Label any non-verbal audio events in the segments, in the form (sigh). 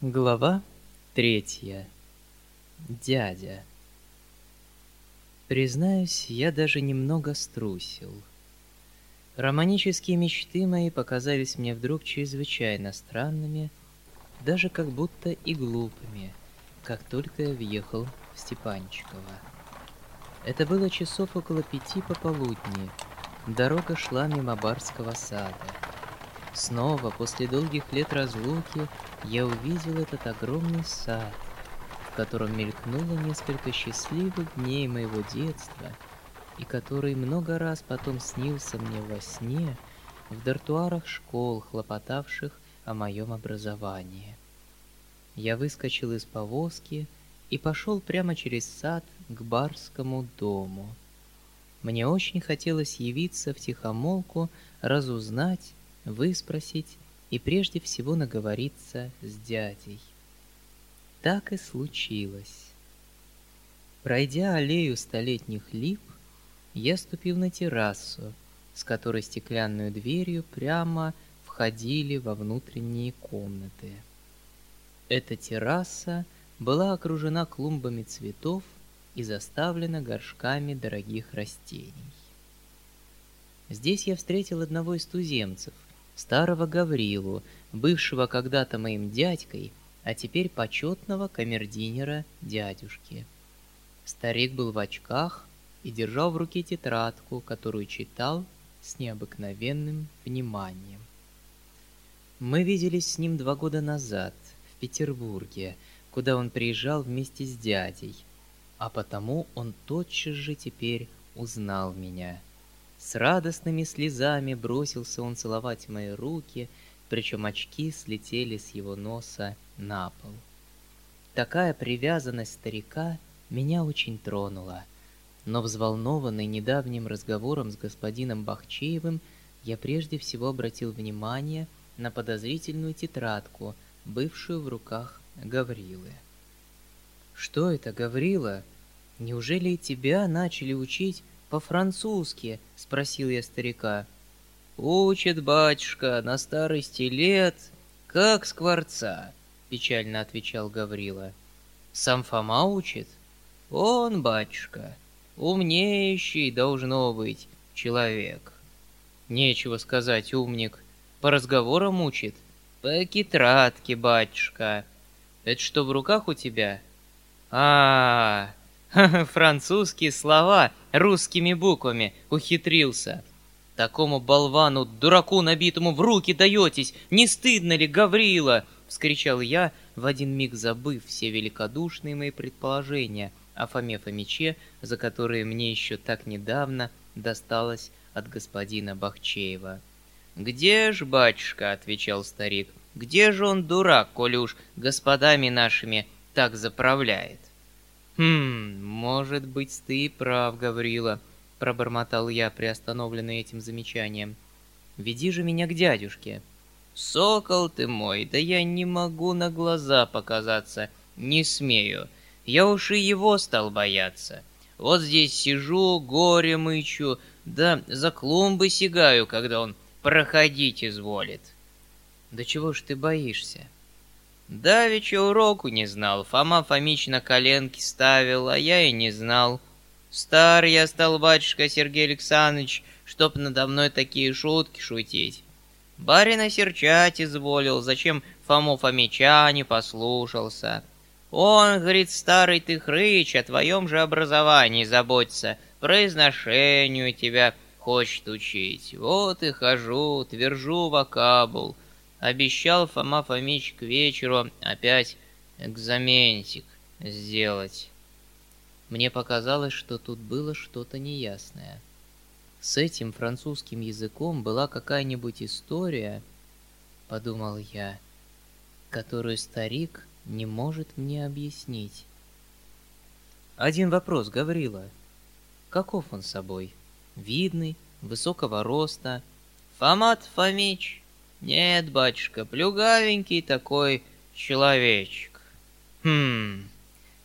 Глава третья. Дядя. Признаюсь, я даже немного струсил. Романические мечты мои показались мне вдруг чрезвычайно странными, даже как будто и глупыми, как только я въехал в Степанчиково. Это было часов около пяти пополудни. Дорога шла мимо барского сада. Снова, после долгих лет разлуки, я увидел этот огромный сад, в котором мелькнуло несколько счастливых дней моего детства, и который много раз потом снился мне во сне в дартуарах школ, хлопотавших о моем образовании. Я выскочил из повозки и пошел прямо через сад к барскому дому. Мне очень хотелось явиться в тихомолку, разузнать, выспросить и прежде всего наговориться с дядей. Так и случилось. Пройдя аллею столетних лип, я ступил на террасу, с которой стеклянную дверью прямо входили во внутренние комнаты. Эта терраса была окружена клумбами цветов и заставлена горшками дорогих растений. Здесь я встретил одного из туземцев, старого Гаврилу, бывшего когда-то моим дядькой, а теперь почетного камердинера дядюшки. Старик был в очках и держал в руке тетрадку, которую читал с необыкновенным вниманием. Мы виделись с ним два года назад в Петербурге, куда он приезжал вместе с дядей, а потому он тотчас же теперь узнал меня — с радостными слезами бросился он целовать мои руки, причем очки слетели с его носа на пол. Такая привязанность старика меня очень тронула, но взволнованный недавним разговором с господином Бахчеевым, я прежде всего обратил внимание на подозрительную тетрадку, бывшую в руках Гаврилы. «Что это, Гаврила? Неужели тебя начали учить по-французски?» — спросил я старика. «Учит батюшка на старости лет, как скворца», — печально отвечал Гаврила. «Сам Фома учит?» «Он, батюшка, умнейший должно быть человек». «Нечего сказать, умник. По разговорам учит?» «По китратке, батюшка». «Это что в руках у тебя?» «А, -а, (laughs) -а Французские слова русскими буквами ухитрился. Такому болвану, дураку набитому в руки даетесь, не стыдно ли, Гаврила? Вскричал я, в один миг забыв все великодушные мои предположения о Фоме Фомиче, за которые мне еще так недавно досталось от господина Бахчеева. «Где ж, батюшка?» — отвечал старик. «Где же он, дурак, коли уж господами нашими так заправляет?» «Хм, может быть, ты прав, Гаврила», — пробормотал я, приостановленный этим замечанием. «Веди же меня к дядюшке». «Сокол ты мой, да я не могу на глаза показаться, не смею. Я уж и его стал бояться. Вот здесь сижу, горе мычу, да за клумбы сигаю, когда он проходить изволит». «Да чего ж ты боишься?» Давеча уроку не знал, Фома Фомич на коленки ставил, а я и не знал. Стар я стал, батюшка Сергей Александрович, чтоб надо мной такие шутки шутить. Барина серчать изволил, зачем Фому Фомича не послушался. Он, говорит, старый ты хрыч, о твоем же образовании заботится, произношению тебя хочет учить. Вот и хожу, твержу вокабул — Обещал Фома Фомич к вечеру опять экзаменчик сделать. Мне показалось, что тут было что-то неясное. С этим французским языком была какая-нибудь история, подумал я, которую старик не может мне объяснить. Один вопрос, Гаврила. Каков он собой? Видный, высокого роста. Фомат Фомич, нет, батюшка, плюгавенький такой человечек. Хм,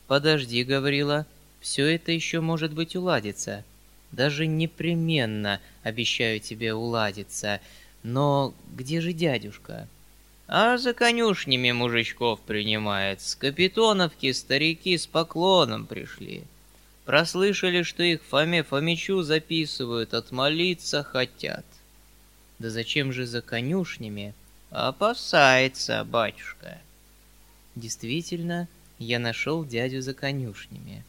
подожди, говорила, все это еще может быть уладится. Даже непременно, обещаю тебе, уладится. Но где же дядюшка? а за конюшнями мужичков принимает. С капитоновки старики с поклоном пришли. Прослышали, что их Фоме Фомичу записывают, отмолиться хотят. Да зачем же за конюшнями? Опасается, батюшка. Действительно, я нашел дядю за конюшнями.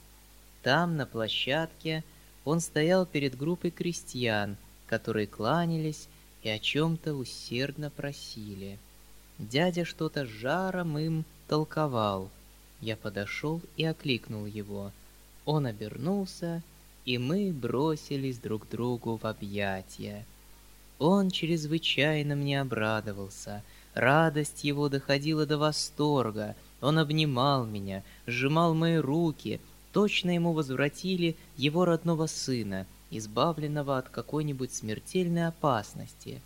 Там, на площадке, он стоял перед группой крестьян, которые кланялись и о чем-то усердно просили. Дядя что-то жаром им толковал. Я подошел и окликнул его. Он обернулся, и мы бросились друг другу в объятия. Он чрезвычайно мне обрадовался. Радость его доходила до восторга. Он обнимал меня, сжимал мои руки. Точно ему возвратили его родного сына, избавленного от какой-нибудь смертельной опасности.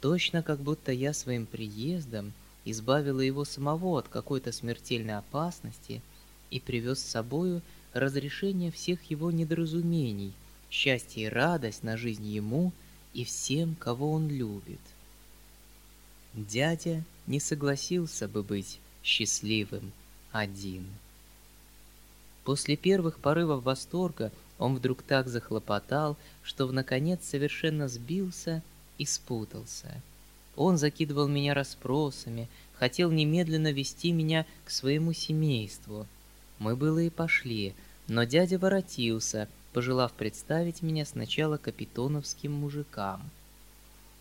Точно как будто я своим приездом избавила его самого от какой-то смертельной опасности и привез с собою разрешение всех его недоразумений, счастье и радость на жизнь ему и всем, кого он любит. Дядя не согласился бы быть счастливым один. После первых порывов восторга он вдруг так захлопотал, что в наконец совершенно сбился и спутался. Он закидывал меня расспросами, хотел немедленно вести меня к своему семейству. Мы было и пошли, но дядя воротился, пожелав представить меня сначала капитоновским мужикам.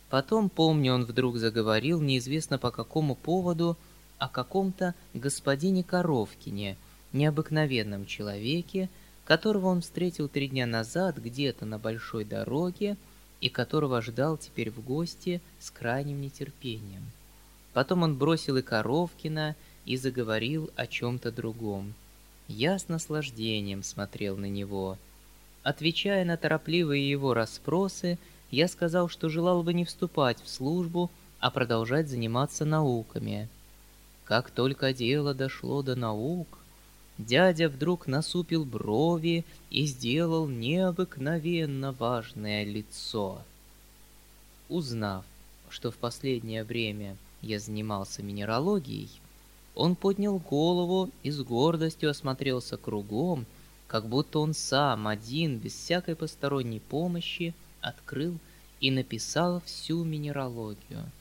Потом, помню, он вдруг заговорил, неизвестно по какому поводу, о каком-то господине Коровкине, необыкновенном человеке, которого он встретил три дня назад где-то на большой дороге и которого ждал теперь в гости с крайним нетерпением. Потом он бросил и Коровкина и заговорил о чем-то другом. Я с наслаждением смотрел на него. Отвечая на торопливые его расспросы, я сказал, что желал бы не вступать в службу, а продолжать заниматься науками. Как только дело дошло до наук, дядя вдруг насупил брови и сделал необыкновенно важное лицо. Узнав, что в последнее время я занимался минералогией, он поднял голову и с гордостью осмотрелся кругом, как будто он сам один, без всякой посторонней помощи, открыл и написал всю минералогию.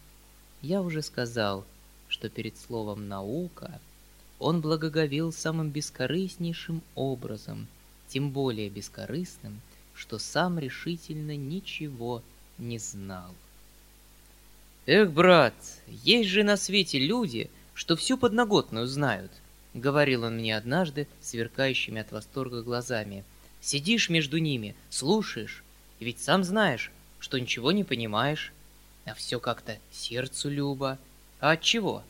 Я уже сказал, что перед словом «наука» он благоговел самым бескорыстнейшим образом, тем более бескорыстным, что сам решительно ничего не знал. «Эх, брат, есть же на свете люди, — что всю подноготную знают», — говорил он мне однажды, сверкающими от восторга глазами. «Сидишь между ними, слушаешь, и ведь сам знаешь, что ничего не понимаешь, а все как-то сердцу любо. А от чего?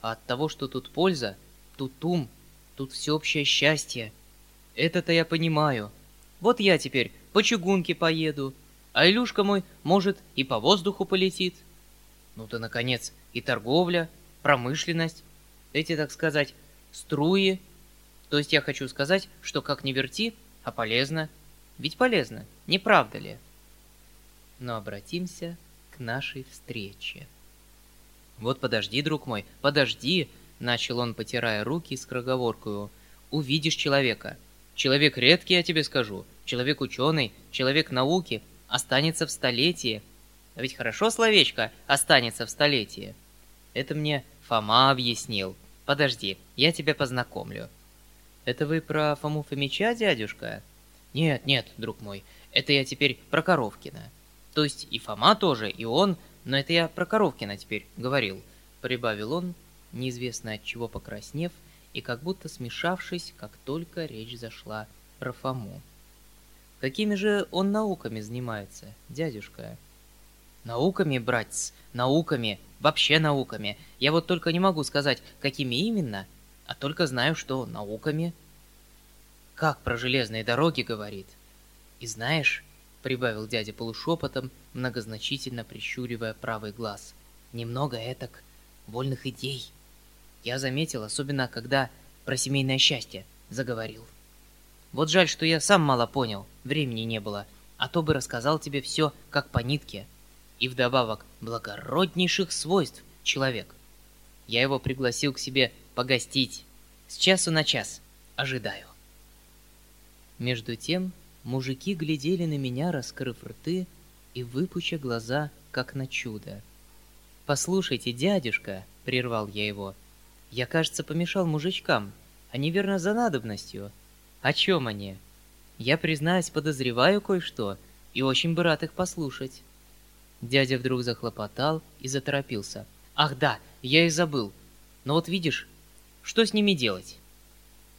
А от того, что тут польза, тут ум, тут всеобщее счастье. Это-то я понимаю. Вот я теперь по чугунке поеду, а Илюшка мой, может, и по воздуху полетит. Ну-то, наконец, и торговля, промышленность, эти, так сказать, струи. То есть я хочу сказать, что как ни верти, а полезно. Ведь полезно, не правда ли? Но обратимся к нашей встрече. «Вот подожди, друг мой, подожди!» — начал он, потирая руки с кроговоркою. «Увидишь человека. Человек редкий, я тебе скажу. Человек ученый, человек науки. Останется в столетии. А ведь хорошо словечко «останется в столетии». Это мне Фома объяснил. Подожди, я тебя познакомлю. Это вы про Фому Фомича, дядюшка? Нет, нет, друг мой, это я теперь про Коровкина. То есть и Фома тоже, и он, но это я про Коровкина теперь говорил. Прибавил он, неизвестно от чего покраснев, и как будто смешавшись, как только речь зашла про Фому. Какими же он науками занимается, дядюшка? Науками, братец, науками, вообще науками. Я вот только не могу сказать, какими именно, а только знаю, что науками. Как про железные дороги говорит. И знаешь, прибавил дядя полушепотом, многозначительно прищуривая правый глаз, немного этак вольных идей. Я заметил, особенно когда про семейное счастье заговорил. Вот жаль, что я сам мало понял, времени не было, а то бы рассказал тебе все как по нитке — и вдобавок благороднейших свойств человек. Я его пригласил к себе погостить. С часу на час. Ожидаю. Между тем мужики глядели на меня, раскрыв рты и выпуча глаза, как на чудо. «Послушайте, дядюшка», — прервал я его, — «я, кажется, помешал мужичкам. Они, верно, за надобностью. О чем они? Я, признаюсь, подозреваю кое-что, и очень бы рад их послушать». Дядя вдруг захлопотал и заторопился. «Ах да, я и забыл. Но вот видишь, что с ними делать?»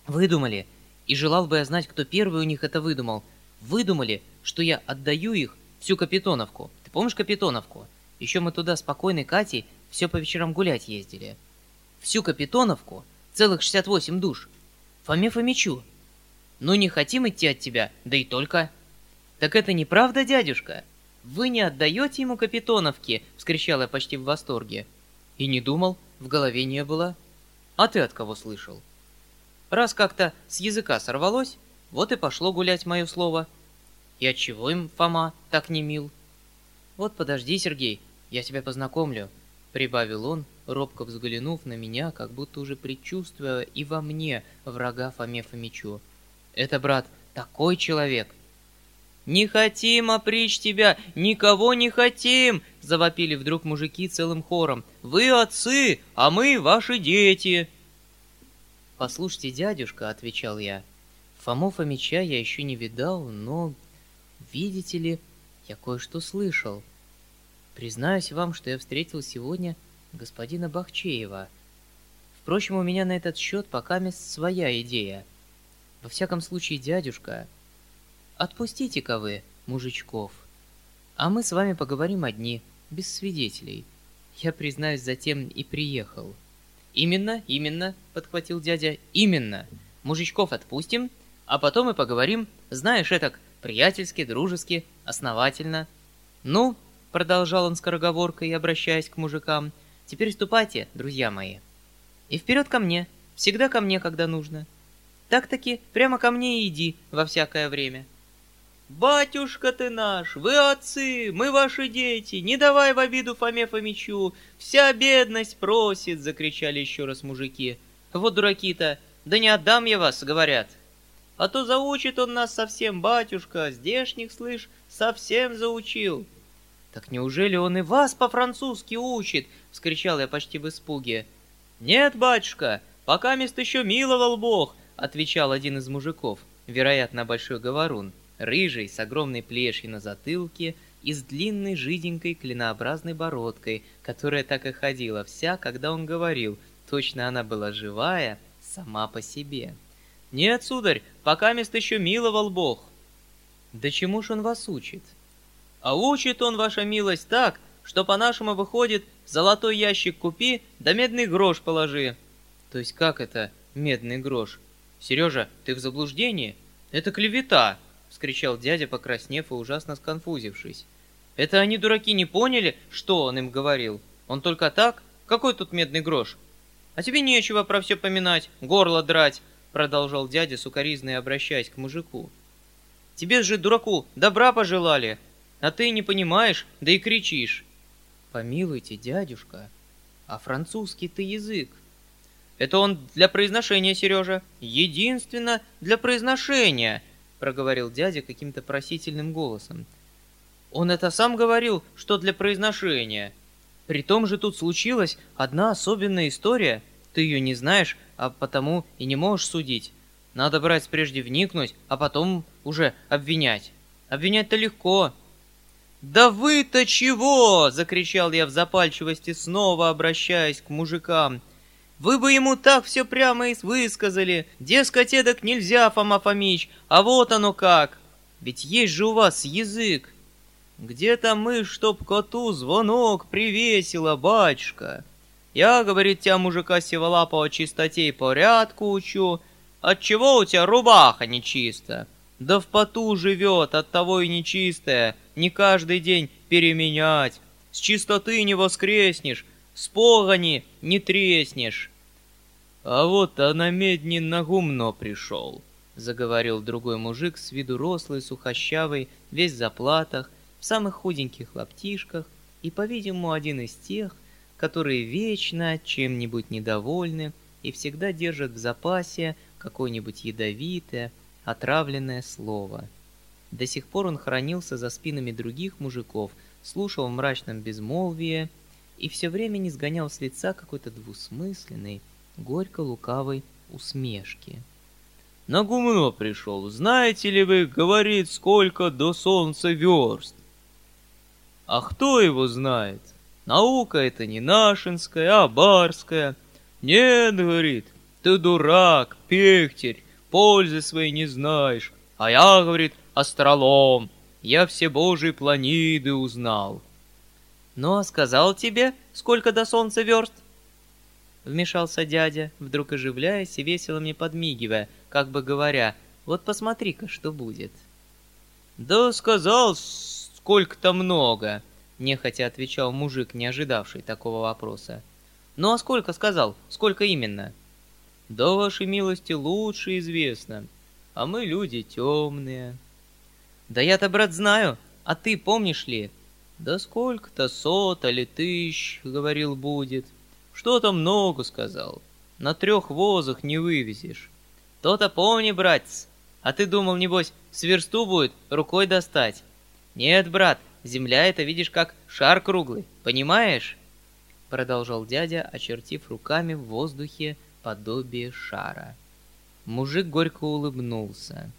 «Выдумали, и желал бы я знать, кто первый у них это выдумал. Выдумали, что я отдаю их всю Капитоновку. Ты помнишь Капитоновку?» Еще мы туда спокойной Катей все по вечерам гулять ездили. Всю Капитоновку, целых 68 душ. Фоме Фомичу. Ну не хотим идти от тебя, да и только. Так это неправда, дядюшка? Вы не отдаете ему Капитоновки, вскричал я почти в восторге. И не думал, в голове не было. А ты от кого слышал? Раз как-то с языка сорвалось, вот и пошло гулять мое слово. И отчего им Фома так не мил? Вот подожди, Сергей, я тебя познакомлю», — прибавил он, робко взглянув на меня, как будто уже предчувствуя и во мне врага Фоме Фомичу. «Это, брат, такой человек!» «Не хотим опричь тебя! Никого не хотим!» — завопили вдруг мужики целым хором. «Вы отцы, а мы ваши дети!» «Послушайте, дядюшка», — отвечал я, — «Фому Фомича я еще не видал, но, видите ли, я кое-что слышал». Признаюсь вам, что я встретил сегодня господина Бахчеева. Впрочем, у меня на этот счет пока мест своя идея. Во всяком случае, дядюшка, отпустите-ка вы мужичков. А мы с вами поговорим одни, без свидетелей. Я, признаюсь, затем и приехал. Именно, именно, подхватил дядя, именно. Мужичков отпустим, а потом и поговорим, знаешь, это приятельски, дружески, основательно. Ну, — продолжал он скороговоркой, обращаясь к мужикам. «Теперь ступайте, друзья мои. И вперед ко мне, всегда ко мне, когда нужно. Так-таки прямо ко мне и иди во всякое время». «Батюшка ты наш, вы отцы, мы ваши дети, не давай в обиду Фоме Фомичу, вся бедность просит!» — закричали еще раз мужики. «Вот дураки-то, да не отдам я вас!» — говорят. «А то заучит он нас совсем, батюшка, здешних, слышь, совсем заучил!» «Так неужели он и вас по-французски учит?» — вскричал я почти в испуге. «Нет, батюшка, пока мест еще миловал Бог!» — отвечал один из мужиков, вероятно, большой говорун, рыжий, с огромной плешью на затылке и с длинной жиденькой клинообразной бородкой, которая так и ходила вся, когда он говорил, точно она была живая сама по себе. «Нет, сударь, пока мест еще миловал Бог!» «Да чему ж он вас учит?» А учит он, ваша милость, так, что по-нашему выходит, золотой ящик купи, да медный грош положи. То есть как это медный грош? Сережа, ты в заблуждении? Это клевета, вскричал дядя, покраснев и ужасно сконфузившись. Это они, дураки, не поняли, что он им говорил. Он только так? Какой тут медный грош? А тебе нечего про все поминать, горло драть, продолжал дядя сукоризно обращаясь к мужику. Тебе же, дураку, добра пожелали, а ты не понимаешь, да и кричишь. Помилуйте, дядюшка, а французский-то язык. Это он для произношения, Сережа. Единственно для произношения, проговорил дядя каким-то просительным голосом. Он это сам говорил, что для произношения. При том же тут случилась одна особенная история. Ты ее не знаешь, а потому и не можешь судить. Надо брать прежде вникнуть, а потом уже обвинять. Обвинять-то легко, «Да вы-то чего?» — закричал я в запальчивости, снова обращаясь к мужикам. «Вы бы ему так все прямо и высказали. Дескать, эдак нельзя, Фома Фомич, а вот оно как. Ведь есть же у вас язык. Где-то мы, чтоб коту звонок привесила, батюшка. Я, говорит, тебя, мужика сиволапого, чистоте и порядку учу. Отчего у тебя рубаха нечиста?» Да в поту живет, от того и нечистая, не каждый день переменять. С чистоты не воскреснешь, с не треснешь. А вот а на медни на гумно пришел, заговорил другой мужик с виду рослый, сухощавый, весь в заплатах, в самых худеньких лаптишках, и, по-видимому, один из тех, которые вечно чем-нибудь недовольны и всегда держат в запасе какое-нибудь ядовитое, отравленное слово. До сих пор он хранился за спинами других мужиков, слушал в мрачном безмолвии и все время не сгонял с лица какой-то двусмысленной, горько-лукавой усмешки. «На гумно пришел. Знаете ли вы, говорит, сколько до солнца верст?» «А кто его знает? Наука это не нашинская, а барская. Нет, — говорит, — ты дурак, пехтерь, пользы своей не знаешь. А я, — говорит, — астролом. Я все божьи планиды узнал». «Ну, а сказал тебе, сколько до солнца верст?» Вмешался дядя, вдруг оживляясь и весело мне подмигивая, как бы говоря, «Вот посмотри-ка, что будет». «Да сказал, сколько-то много», — нехотя отвечал мужик, не ожидавший такого вопроса. «Ну а сколько сказал? Сколько именно?» «Да, вашей милости, лучше известно, а мы люди темные». «Да я-то, брат, знаю, а ты помнишь ли?» «Да сколько-то сот или тысяч, — говорил, — будет. Что-то много сказал. На трех возах не вывезешь». «То-то помни, братец. А ты думал, небось, сверсту будет рукой достать?» «Нет, брат, земля это, видишь, как шар круглый, понимаешь?» Продолжал дядя, очертив руками в воздухе подобие шара. Мужик горько улыбнулся.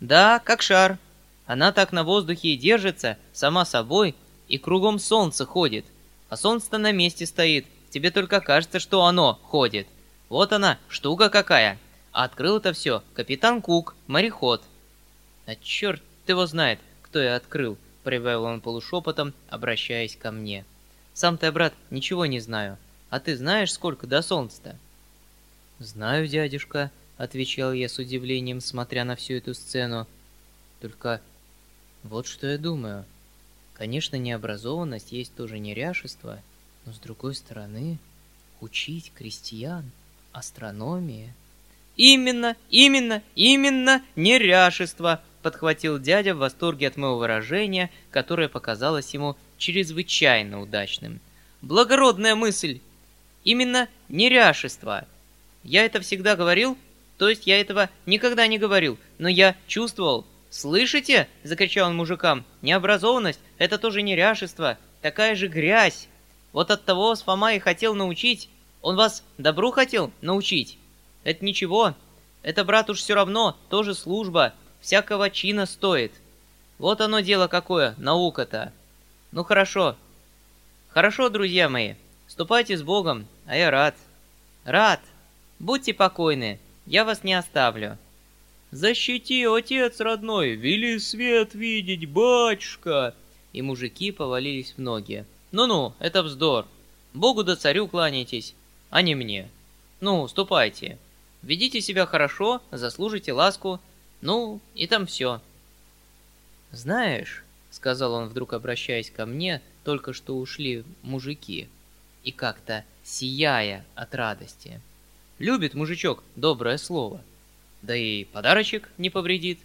«Да, как шар. Она так на воздухе и держится, сама собой, и кругом солнце ходит. А солнце-то на месте стоит, тебе только кажется, что оно ходит. Вот она, штука какая. А открыл это все капитан Кук, мореход. А черт его знает, кто я открыл, прибавил он полушепотом, обращаясь ко мне. Сам-то я, брат, ничего не знаю. А ты знаешь, сколько до солнца-то? Знаю, дядюшка, отвечал я с удивлением, смотря на всю эту сцену. Только вот что я думаю. Конечно, необразованность есть тоже неряшество, но с другой стороны, учить крестьян астрономии... «Именно, именно, именно неряшество!» — подхватил дядя в восторге от моего выражения, которое показалось ему чрезвычайно удачным. «Благородная мысль! Именно неряшество! Я это всегда говорил, то есть я этого никогда не говорил, но я чувствовал, «Слышите?» — закричал он мужикам. «Необразованность — это тоже неряшество, такая же грязь. Вот от того вас Фома и хотел научить. Он вас добру хотел научить. Это ничего. Это, брат, уж все равно, тоже служба. Всякого чина стоит. Вот оно дело какое, наука-то. Ну хорошо. Хорошо, друзья мои. Ступайте с Богом, а я рад. Рад. Будьте покойны, я вас не оставлю». «Защити, отец родной, вели свет видеть, батюшка!» И мужики повалились в ноги. «Ну-ну, это вздор. Богу да царю кланяйтесь, а не мне. Ну, ступайте. Ведите себя хорошо, заслужите ласку. Ну, и там все». «Знаешь», — сказал он вдруг, обращаясь ко мне, только что ушли мужики, и как-то сияя от радости. «Любит мужичок доброе слово». Да и подарочек не повредит.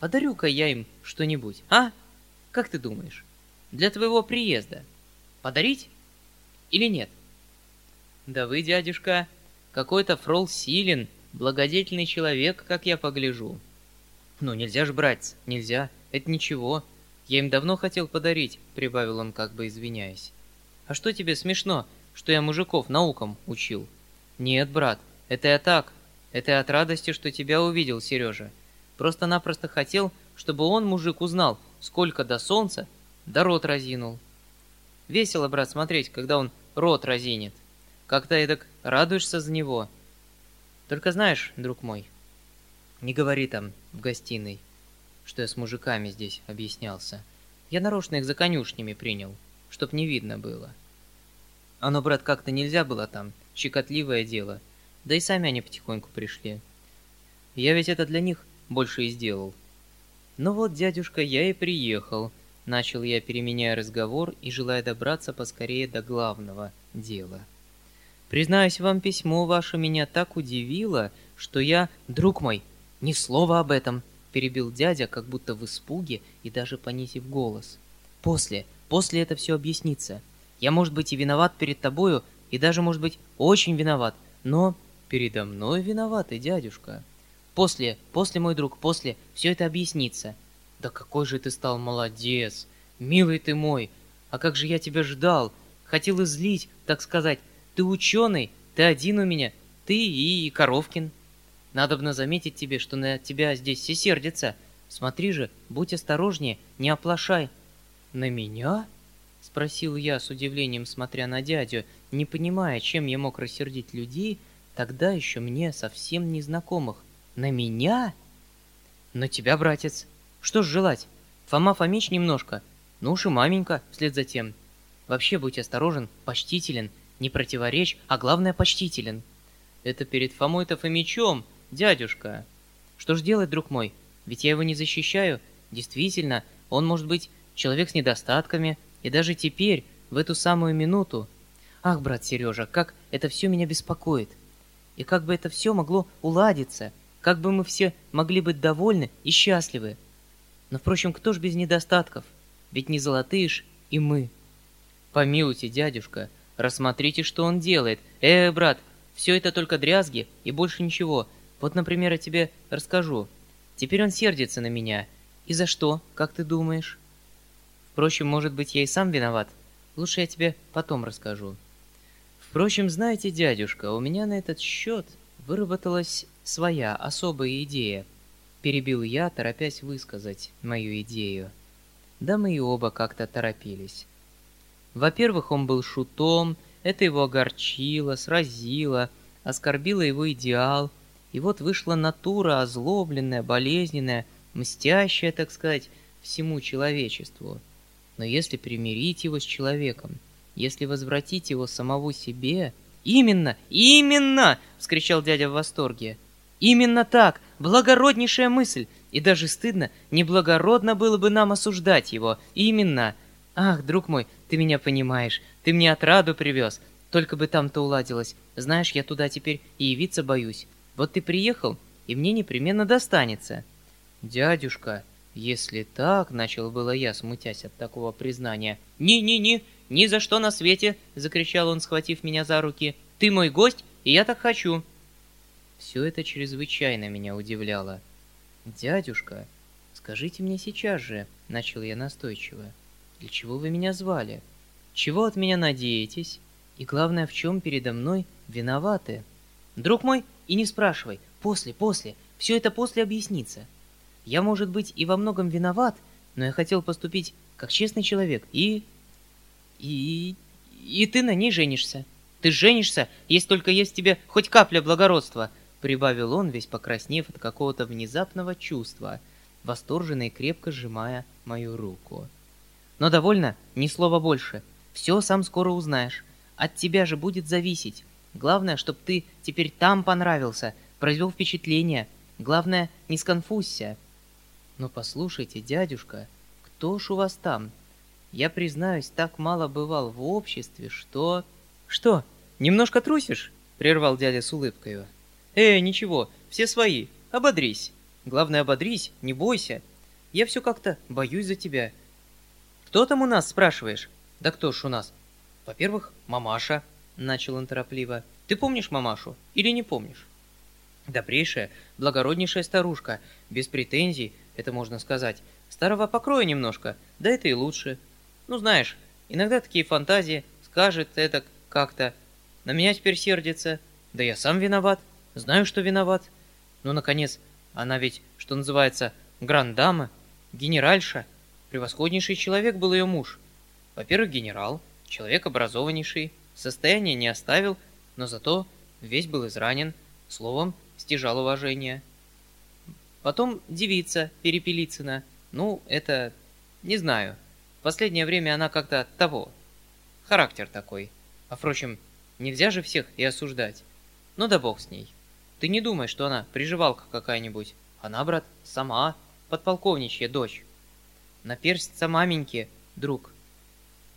Подарю-ка я им что-нибудь, а? Как ты думаешь? Для твоего приезда. Подарить или нет? Да вы, дядюшка, какой-то фрол Силин, благодетельный человек, как я погляжу. Ну, нельзя ж брать, нельзя, это ничего. Я им давно хотел подарить, прибавил он, как бы извиняясь. А что тебе смешно, что я мужиков наукам учил? Нет, брат, это я так, это от радости, что тебя увидел, Сережа. Просто-напросто хотел, чтобы он, мужик, узнал, сколько до солнца, да рот разинул. Весело, брат, смотреть, когда он рот разинет. Как-то эдак радуешься за него. Только знаешь, друг мой, не говори там в гостиной, что я с мужиками здесь объяснялся. Я нарочно их за конюшнями принял, чтоб не видно было. Оно, брат, как-то нельзя было там, щекотливое дело — да и сами они потихоньку пришли. Я ведь это для них больше и сделал. Ну вот, дядюшка, я и приехал. Начал я, переменяя разговор и желая добраться поскорее до главного дела. Признаюсь вам, письмо ваше меня так удивило, что я... Друг мой, ни слова об этом, перебил дядя, как будто в испуге и даже понизив голос. После, после это все объяснится. Я, может быть, и виноват перед тобою, и даже, может быть, очень виноват, но передо мной виноватый дядюшка. После, после, мой друг, после, все это объяснится. Да какой же ты стал молодец, милый ты мой, а как же я тебя ждал, хотел излить, так сказать, ты ученый, ты один у меня, ты и Коровкин. Надобно заметить тебе, что на тебя здесь все сердятся. Смотри же, будь осторожнее, не оплошай. На меня? Спросил я с удивлением, смотря на дядю, не понимая, чем я мог рассердить людей, тогда еще мне совсем незнакомых. На меня? На тебя, братец. Что ж желать? Фома Фомич немножко. Ну уж и маменька вслед за тем. Вообще будь осторожен, почтителен, не противоречь, а главное почтителен. Это перед Фомой-то Фомичом, дядюшка. Что ж делать, друг мой? Ведь я его не защищаю. Действительно, он может быть человек с недостатками, и даже теперь, в эту самую минуту... Ах, брат Сережа, как это все меня беспокоит. И как бы это все могло уладиться, как бы мы все могли быть довольны и счастливы. Но, впрочем, кто ж без недостатков? Ведь не золотые ж и мы. Помилуйте, дядюшка, рассмотрите, что он делает. Э, брат, все это только дрязги и больше ничего. Вот, например, я тебе расскажу. Теперь он сердится на меня. И за что, как ты думаешь? Впрочем, может быть, я и сам виноват. Лучше я тебе потом расскажу. Впрочем, знаете, дядюшка, у меня на этот счет выработалась своя особая идея. Перебил я, торопясь высказать мою идею. Да мы и оба как-то торопились. Во-первых, он был шутом, это его огорчило, сразило, оскорбило его идеал, и вот вышла натура озлобленная, болезненная, мстящая, так сказать, всему человечеству. Но если примирить его с человеком, если возвратить его самого себе... «Именно! Именно!» — вскричал дядя в восторге. «Именно так! Благороднейшая мысль! И даже стыдно, неблагородно было бы нам осуждать его. Именно! Ах, друг мой, ты меня понимаешь, ты мне отраду привез. Только бы там-то уладилось. Знаешь, я туда теперь и явиться боюсь. Вот ты приехал, и мне непременно достанется». «Дядюшка, если так...» — начал было я, смутясь от такого признания. «Ни-ни-ни, ни за что на свете!» — закричал он, схватив меня за руки. «Ты мой гость, и я так хочу!» Все это чрезвычайно меня удивляло. «Дядюшка, скажите мне сейчас же», — начал я настойчиво, — «для чего вы меня звали? Чего от меня надеетесь? И главное, в чем передо мной виноваты?» «Друг мой, и не спрашивай. После, после. Все это после объяснится. Я, может быть, и во многом виноват, но я хотел поступить как честный человек и... И... И ты на ней женишься. Ты женишься, если только есть в тебе хоть капля благородства, прибавил он, весь покраснев от какого-то внезапного чувства, восторженно и крепко сжимая мою руку. Но довольно, ни слова больше. Все сам скоро узнаешь. От тебя же будет зависеть, Главное, чтобы ты теперь там понравился, произвел впечатление. Главное, не сконфузься. Но послушайте, дядюшка, кто ж у вас там? Я, признаюсь, так мало бывал в обществе, что... Что, немножко трусишь? Прервал дядя с улыбкой. Э, ничего, все свои, ободрись. Главное, ободрись, не бойся. Я все как-то боюсь за тебя. Кто там у нас, спрашиваешь? Да кто ж у нас? Во-первых, мамаша, — начал он торопливо. «Ты помнишь мамашу или не помнишь?» Добрейшая, благороднейшая старушка, без претензий, это можно сказать. Старого покроя немножко, да это и лучше. Ну, знаешь, иногда такие фантазии, скажет это как-то. На меня теперь сердится. Да я сам виноват, знаю, что виноват. Ну, наконец, она ведь, что называется, грандама, генеральша. Превосходнейший человек был ее муж. Во-первых, генерал, человек образованнейший, Состояние не оставил, но зато весь был изранен, словом, стяжал уважение. Потом девица Перепелицына. Ну, это... не знаю. Последнее время она как-то того. Характер такой. А впрочем, нельзя же всех и осуждать. Ну да бог с ней. Ты не думай, что она приживалка какая-нибудь. Она, брат, сама подполковничья дочь. Наперстца маменьки, друг.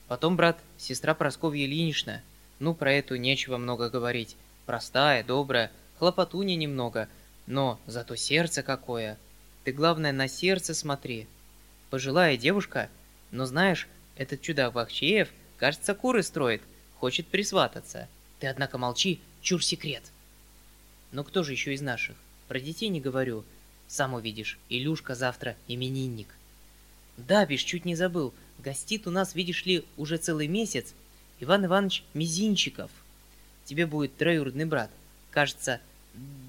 Потом, брат, сестра Просковья Ильинична. Ну, про эту нечего много говорить. Простая, добрая, хлопотуня немного, но зато сердце какое. Ты, главное, на сердце смотри. Пожилая девушка, но знаешь, этот чудак Бахчеев Кажется, куры строит, хочет присвататься. Ты, однако, молчи, чур секрет. Но кто же еще из наших? Про детей не говорю. Сам увидишь, Илюшка завтра именинник. Да, бишь, чуть не забыл. Гостит у нас, видишь ли, уже целый месяц Иван Иванович Мизинчиков. Тебе будет троюродный брат. Кажется,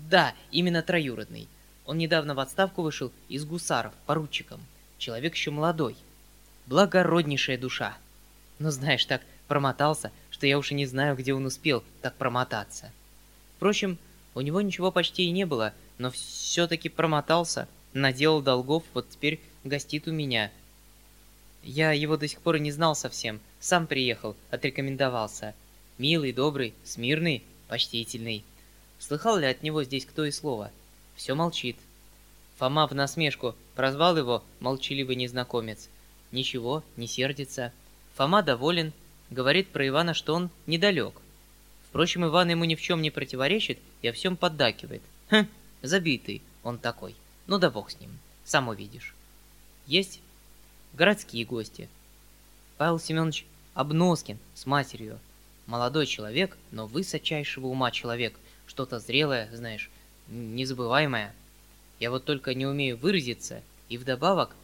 да, именно троюродный. Он недавно в отставку вышел из гусаров, поручиком. Человек еще молодой. Благороднейшая душа. Но знаешь, так промотался, что я уж и не знаю, где он успел так промотаться. Впрочем, у него ничего почти и не было, но все-таки промотался, наделал долгов, вот теперь гостит у меня. Я его до сих пор и не знал совсем, сам приехал, отрекомендовался. Милый, добрый, смирный, почтительный. Слыхал ли от него здесь кто и слово? Все молчит. Фома в насмешку прозвал его молчаливый незнакомец. Ничего, не сердится. Фома доволен, говорит про Ивана, что он недалек. Впрочем, Иван ему ни в чем не противоречит и о всем поддакивает. Хм, забитый он такой. Ну да бог с ним, сам увидишь. Есть городские гости. Павел Семенович Обноскин с матерью. Молодой человек, но высочайшего ума человек. Что-то зрелое, знаешь, незабываемое. Я вот только не умею выразиться, и вдобавок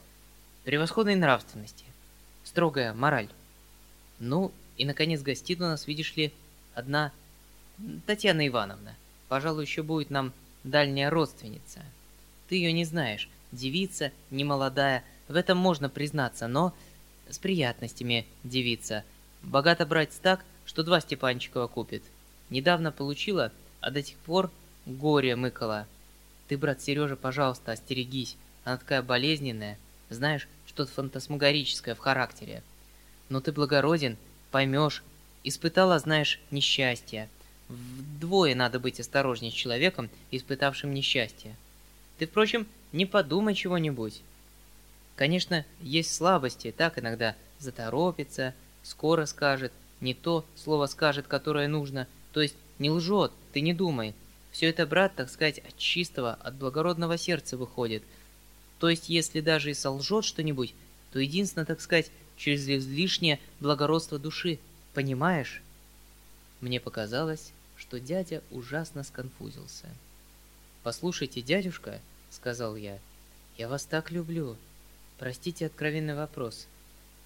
превосходной нравственности. Строгая мораль. Ну, и наконец гостит у нас, видишь ли, одна Татьяна Ивановна. Пожалуй, еще будет нам дальняя родственница. Ты ее не знаешь. Девица, немолодая, в этом можно признаться, но с приятностями девица. Богато брать так, что два Степанчикова купит. Недавно получила, а до сих пор горе мыкала. Ты, брат Сережа, пожалуйста, остерегись. Она такая болезненная. Знаешь, что-то фантасмагорическое в характере. Но ты благороден, поймешь. Испытала, знаешь, несчастье. Вдвое надо быть осторожнее с человеком, испытавшим несчастье. Ты, впрочем, не подумай чего-нибудь. Конечно, есть слабости, так иногда заторопится, скоро скажет, не то слово скажет, которое нужно, то есть не лжет, ты не думай. Все это, брат, так сказать, от чистого, от благородного сердца выходит. То есть, если даже и солжет что-нибудь, то единственно, так сказать, через излишнее благородство души. Понимаешь? Мне показалось, что дядя ужасно сконфузился. «Послушайте, дядюшка», — сказал я, — «я вас так люблю. Простите откровенный вопрос.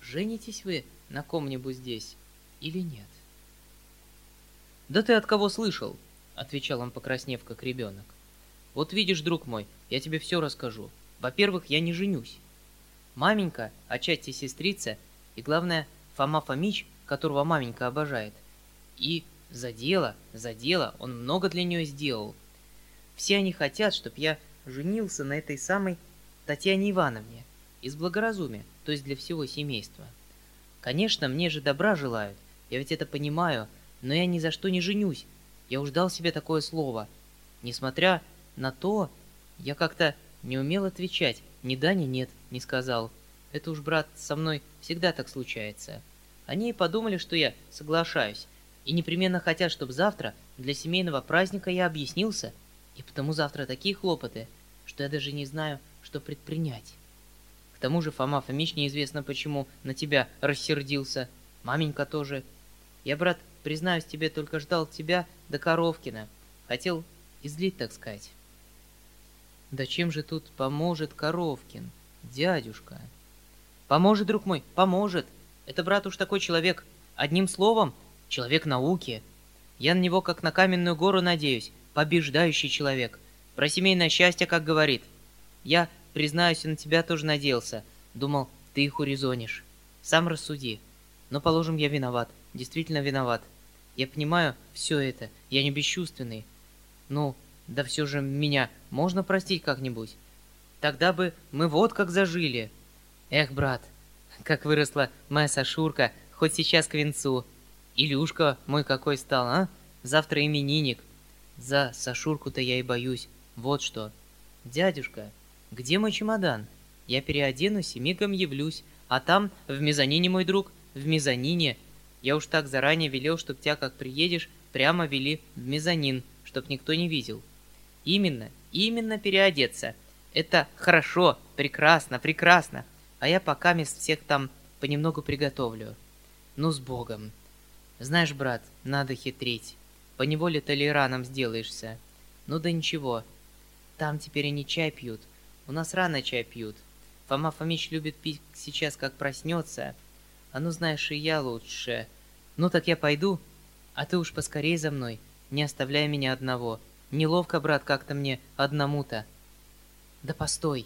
Женитесь вы на ком-нибудь здесь или нет? Да ты от кого слышал? Отвечал он, покраснев, как ребенок. Вот видишь, друг мой, я тебе все расскажу. Во-первых, я не женюсь. Маменька, отчасти сестрица, и главное, Фома Фомич, которого маменька обожает. И за дело, за дело он много для нее сделал. Все они хотят, чтоб я женился на этой самой Татьяне Ивановне из благоразумия, то есть для всего семейства. Конечно, мне же добра желают, я ведь это понимаю, но я ни за что не женюсь. Я уж дал себе такое слово. Несмотря на то, я как-то не умел отвечать, ни да, ни нет, не сказал. Это уж, брат, со мной всегда так случается. Они и подумали, что я соглашаюсь, и непременно хотят, чтобы завтра для семейного праздника я объяснился, и потому завтра такие хлопоты, что я даже не знаю, что предпринять тому же Фома Фомич неизвестно почему на тебя рассердился. Маменька тоже. Я, брат, признаюсь тебе, только ждал тебя до Коровкина. Хотел излить, так сказать. Да чем же тут поможет Коровкин, дядюшка? Поможет, друг мой, поможет. Это, брат, уж такой человек. Одним словом, человек науки. Я на него, как на каменную гору, надеюсь. Побеждающий человек. Про семейное счастье, как говорит. Я Признаюсь, на тебя тоже надеялся. Думал, ты их урезонишь. Сам рассуди. Но, положим, я виноват. Действительно виноват. Я понимаю все это. Я не бесчувственный. Ну, да все же меня можно простить как-нибудь. Тогда бы мы вот как зажили. Эх, брат, как выросла моя Сашурка, хоть сейчас к венцу. Илюшка мой какой стал, а? Завтра именинник. За Сашурку-то я и боюсь. Вот что. Дядюшка, «Где мой чемодан? Я переоденусь и мигом явлюсь. А там, в мезонине, мой друг, в мезонине. Я уж так заранее велел, чтоб тебя, как приедешь, прямо вели в мезонин, чтоб никто не видел». «Именно, именно переодеться. Это хорошо, прекрасно, прекрасно. А я пока мест всех там понемногу приготовлю». Ну, с Богом. Знаешь, брат, надо хитрить. Поневоле толераном сделаешься. Ну да ничего. Там теперь они чай пьют. У нас рано чай пьют. Фома Фомич любит пить сейчас, как проснется. А ну, знаешь, и я лучше. Ну так я пойду, а ты уж поскорей за мной. Не оставляй меня одного. Неловко, брат, как-то мне одному-то. Да постой.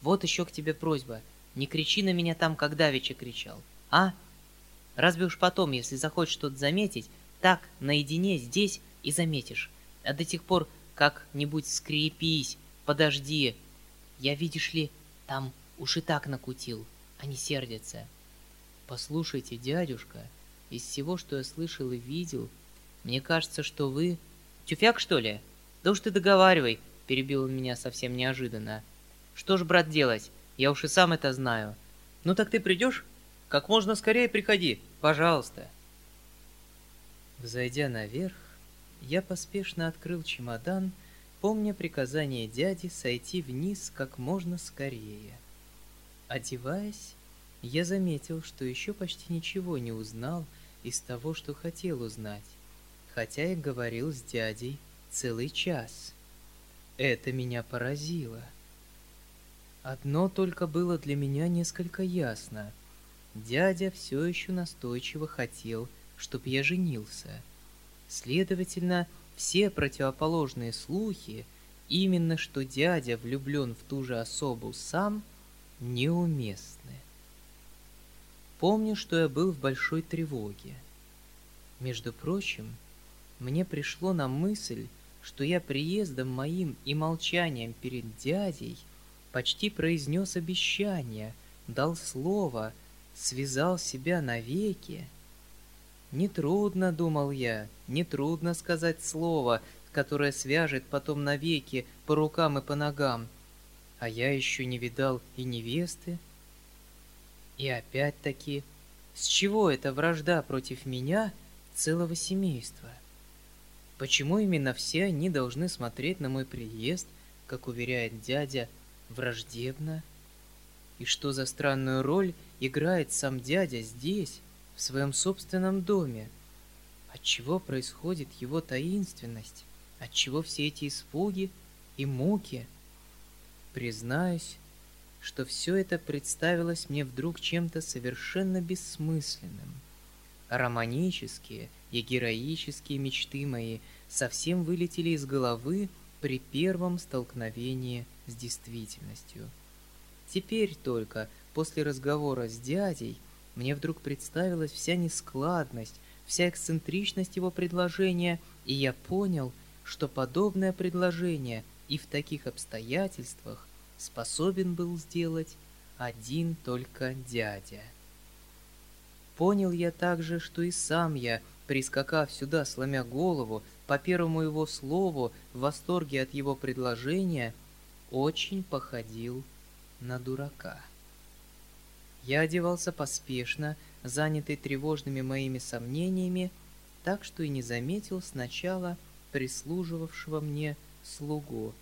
Вот еще к тебе просьба. Не кричи на меня там, как Давича кричал. А? Разве уж потом, если захочешь что-то заметить, так, наедине, здесь и заметишь. А до тех пор как-нибудь скрепись, подожди. Я, видишь ли, там уж и так накутил. Они сердятся. Послушайте, дядюшка, из всего, что я слышал и видел, мне кажется, что вы... Тюфяк, что ли? Да уж ты договаривай, перебил он меня совсем неожиданно. Что ж, брат, делать? Я уж и сам это знаю. Ну так ты придешь? Как можно скорее приходи, пожалуйста. Взойдя наверх, я поспешно открыл чемодан, помня приказание дяди сойти вниз как можно скорее. Одеваясь, я заметил, что еще почти ничего не узнал из того, что хотел узнать, хотя и говорил с дядей целый час. Это меня поразило. Одно только было для меня несколько ясно. Дядя все еще настойчиво хотел, чтоб я женился. Следовательно, все противоположные слухи, именно что дядя влюблен в ту же особу сам, неуместны. Помню, что я был в большой тревоге. Между прочим, мне пришло на мысль, что я приездом моим и молчанием перед дядей почти произнес обещание, дал слово, связал себя навеки. Нетрудно, думал я, нетрудно сказать слово, которое свяжет потом навеки по рукам и по ногам. А я еще не видал и невесты, и опять-таки, с чего эта вражда против меня целого семейства? Почему именно все они должны смотреть на мой приезд, как уверяет дядя, враждебно? И что за странную роль играет сам дядя здесь, в своем собственном доме? Отчего происходит его таинственность? Отчего все эти испуги и муки? Признаюсь, что все это представилось мне вдруг чем-то совершенно бессмысленным. Романические и героические мечты мои совсем вылетели из головы при первом столкновении с действительностью. Теперь только, после разговора с дядей, мне вдруг представилась вся нескладность, вся эксцентричность его предложения, и я понял, что подобное предложение и в таких обстоятельствах способен был сделать один только дядя. Понял я также, что и сам я, прискакав сюда, сломя голову, по первому его слову, в восторге от его предложения, очень походил на дурака. Я одевался поспешно, занятый тревожными моими сомнениями, так что и не заметил сначала прислуживавшего мне слугу,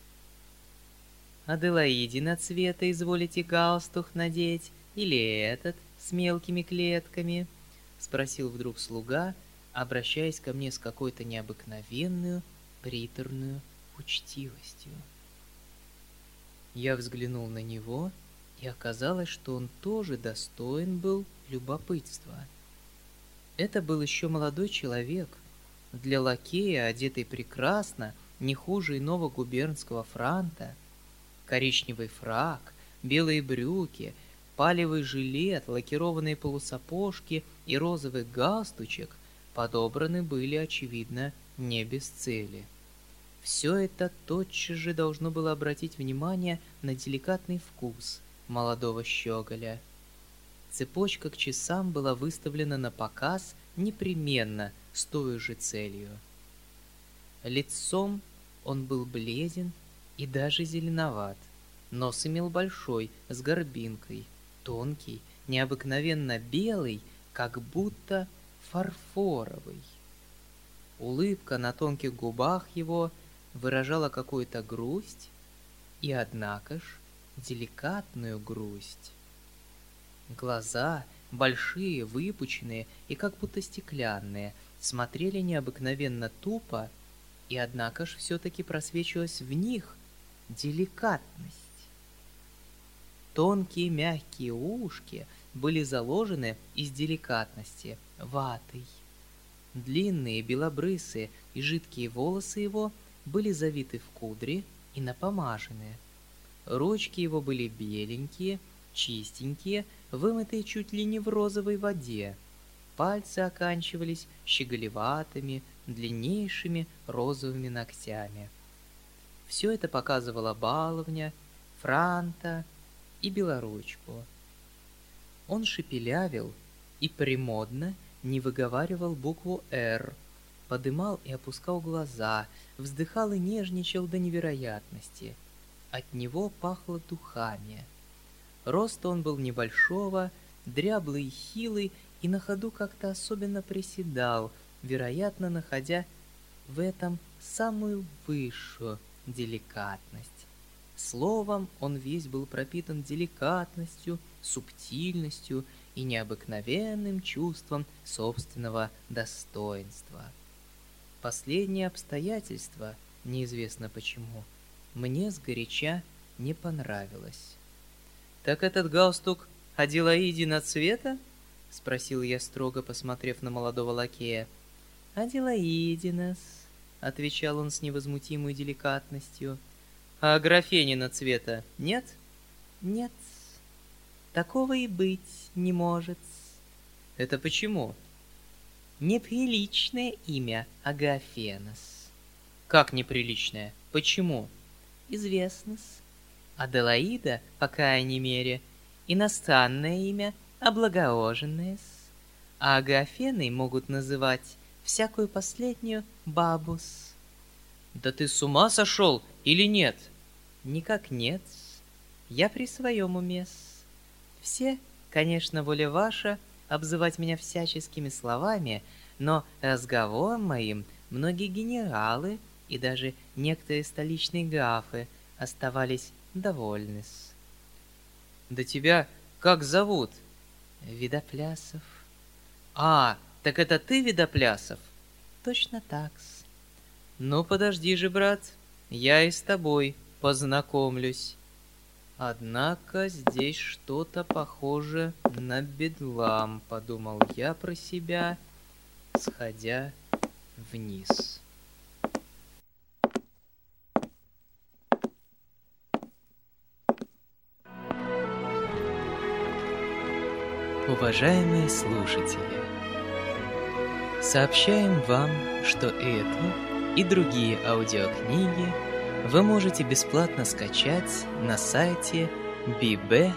Аделаидина цвета изволите галстух надеть или этот с мелкими клетками?» — спросил вдруг слуга, обращаясь ко мне с какой-то необыкновенную, приторную учтивостью. Я взглянул на него, и оказалось, что он тоже достоин был любопытства. Это был еще молодой человек, для лакея, одетый прекрасно, не хуже иного губернского франта — коричневый фраг, белые брюки, палевый жилет, лакированные полусапожки и розовый галстучек подобраны были, очевидно, не без цели. Все это тотчас же должно было обратить внимание на деликатный вкус молодого щеголя. Цепочка к часам была выставлена на показ непременно с той же целью. Лицом он был бледен и даже зеленоват. Нос имел большой, с горбинкой, тонкий, необыкновенно белый, как будто фарфоровый. Улыбка на тонких губах его выражала какую-то грусть, и, однако ж, деликатную грусть. Глаза, большие, выпученные и как будто стеклянные, смотрели необыкновенно тупо, и однако ж все-таки просвечивалась в них деликатность. Тонкие мягкие ушки были заложены из деликатности ватой. Длинные белобрысые и жидкие волосы его были завиты в кудри и напомажены. Ручки его были беленькие, чистенькие, вымытые чуть ли не в розовой воде. Пальцы оканчивались щеголеватыми, длиннейшими розовыми ногтями. Все это показывала баловня, франта и белоручку. Он шепелявил и премодно не выговаривал букву «Р», подымал и опускал глаза, вздыхал и нежничал до невероятности. От него пахло духами. Роста он был небольшого, дряблый и хилый, и на ходу как-то особенно приседал, вероятно, находя в этом самую высшую деликатность. Словом, он весь был пропитан деликатностью, субтильностью и необыкновенным чувством собственного достоинства. Последнее обстоятельство, неизвестно почему, мне сгоряча не понравилось. «Так этот галстук Аделаидина цвета?» — спросил я строго, посмотрев на молодого лакея. «Аделаидинас», — отвечал он с невозмутимой деликатностью. «А графенина цвета нет?» «Нет, такого и быть не может». «Это почему?» «Неприличное имя Агафенос». «Как неприличное? Почему?» «Известно-с. Аделаида, по крайней мере, иностранное имя, облагороженное А Агафеной могут называть всякую последнюю бабус. Да ты с ума сошел или нет? Никак нет. Я при своем уме. Все, конечно, воля ваша, обзывать меня всяческими словами, но разговором моим многие генералы и даже некоторые столичные графы оставались довольны-с. Да тебя как зовут? Видоплясов. А, так это ты, Видоплясов? Точно так-с. Ну, подожди же, брат, я и с тобой познакомлюсь. Однако здесь что-то похоже на бедлам, подумал я про себя, сходя вниз. Уважаемые слушатели, сообщаем вам, что эту и другие аудиокниги вы можете бесплатно скачать на сайте bb.ru